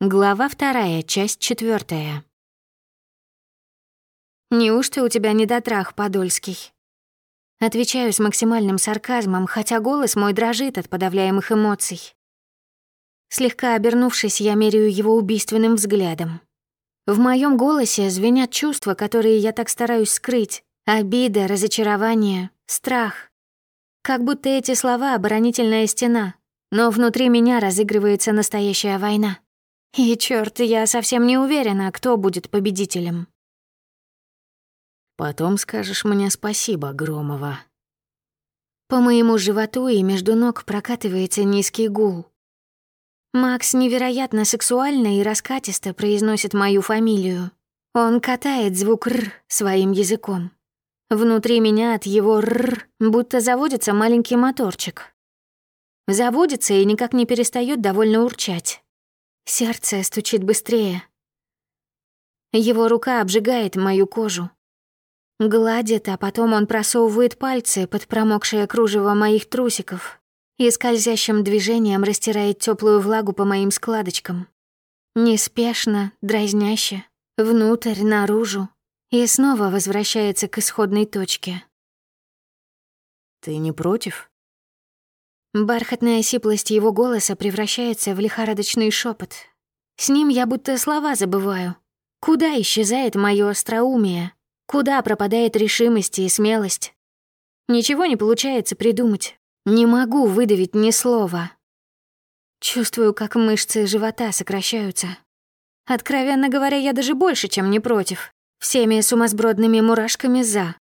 Глава вторая, часть четвертая. «Неужто у тебя недотрах, Подольский?» Отвечаю с максимальным сарказмом, хотя голос мой дрожит от подавляемых эмоций. Слегка обернувшись, я меряю его убийственным взглядом. В моем голосе звенят чувства, которые я так стараюсь скрыть. Обида, разочарование, страх. Как будто эти слова — оборонительная стена, но внутри меня разыгрывается настоящая война. И чёрт, я совсем не уверена, кто будет победителем. Потом скажешь мне спасибо, Громова. По моему животу и между ног прокатывается низкий гул. Макс невероятно сексуально и раскатисто произносит мою фамилию. Он катает звук «р» своим языком. Внутри меня от его «р» будто заводится маленький моторчик. Заводится и никак не перестает довольно урчать. Сердце стучит быстрее. Его рука обжигает мою кожу. Гладит, а потом он просовывает пальцы под промокшее кружево моих трусиков и скользящим движением растирает теплую влагу по моим складочкам. Неспешно, дразняще, внутрь, наружу, и снова возвращается к исходной точке. «Ты не против?» Бархатная сиплость его голоса превращается в лихорадочный шепот. С ним я будто слова забываю. Куда исчезает мое остроумие? Куда пропадает решимость и смелость? Ничего не получается придумать. Не могу выдавить ни слова. Чувствую, как мышцы живота сокращаются. Откровенно говоря, я даже больше, чем не против. Всеми сумасбродными мурашками «за».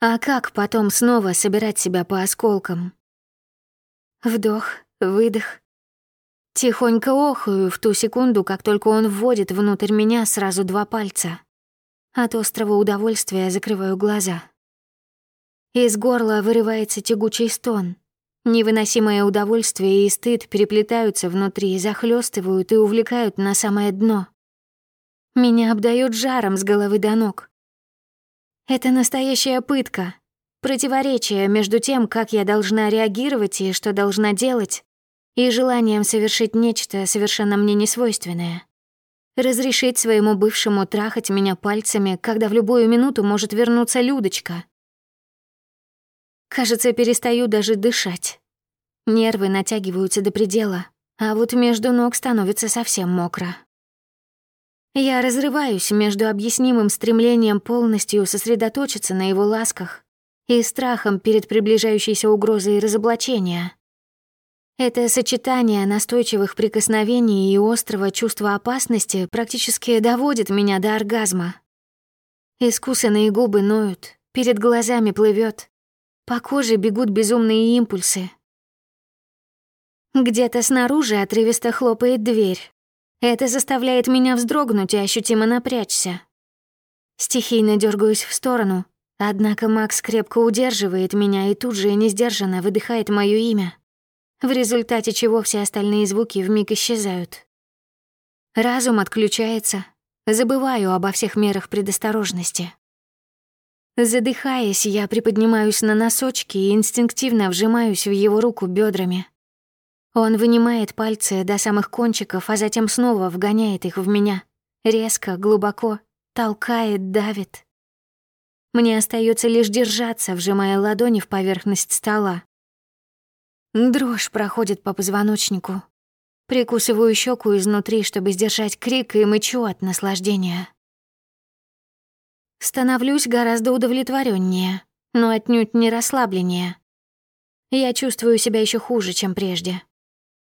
А как потом снова собирать себя по осколкам? Вдох, выдох. Тихонько охаю в ту секунду, как только он вводит внутрь меня сразу два пальца. От острого удовольствия закрываю глаза. Из горла вырывается тягучий стон. Невыносимое удовольствие и стыд переплетаются внутри, захлестывают и увлекают на самое дно. Меня обдает жаром с головы до ног. Это настоящая пытка. Противоречие между тем, как я должна реагировать и что должна делать, и желанием совершить нечто совершенно мне несвойственное. Разрешить своему бывшему трахать меня пальцами, когда в любую минуту может вернуться Людочка. Кажется, перестаю даже дышать. Нервы натягиваются до предела, а вот между ног становится совсем мокро. Я разрываюсь между объяснимым стремлением полностью сосредоточиться на его ласках и страхом перед приближающейся угрозой разоблачения. Это сочетание настойчивых прикосновений и острого чувства опасности практически доводит меня до оргазма. Искусанные губы ноют, перед глазами плывет, по коже бегут безумные импульсы. Где-то снаружи отрывисто хлопает дверь, это заставляет меня вздрогнуть и ощутимо напрячься. Стихийно дергаюсь в сторону, однако Макс крепко удерживает меня и тут же несдержанно выдыхает моё имя, в результате чего все остальные звуки вмиг исчезают. Разум отключается, забываю обо всех мерах предосторожности. Задыхаясь, я приподнимаюсь на носочки и инстинктивно вжимаюсь в его руку бедрами. Он вынимает пальцы до самых кончиков, а затем снова вгоняет их в меня. Резко, глубоко, толкает, давит. Мне остается лишь держаться, вжимая ладони в поверхность стола. Дрожь проходит по позвоночнику. Прикусываю щеку изнутри, чтобы сдержать крик и мычу от наслаждения. Становлюсь гораздо удовлетвореннее, но отнюдь не расслабленнее. Я чувствую себя еще хуже, чем прежде.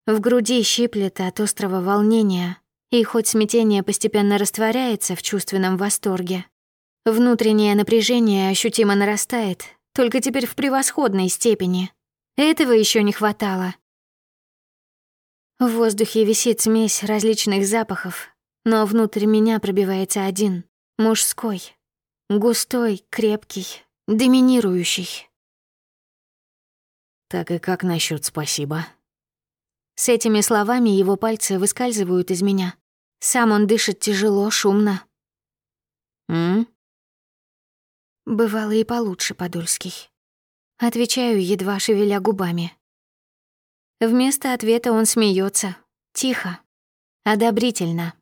В груди щиплет от острого волнения, и хоть смятение постепенно растворяется в чувственном восторге, внутреннее напряжение ощутимо нарастает, только теперь в превосходной степени. Этого еще не хватало. В воздухе висит смесь различных запахов, но внутрь меня пробивается один, мужской, густой, крепкий, доминирующий. Так и как насчет спасибо? С этими словами его пальцы выскальзывают из меня. Сам он дышит тяжело, шумно. «М?» Бывало и получше, Подольский. Отвечаю, едва шевеля губами. Вместо ответа он смеется, тихо, Одобрительно.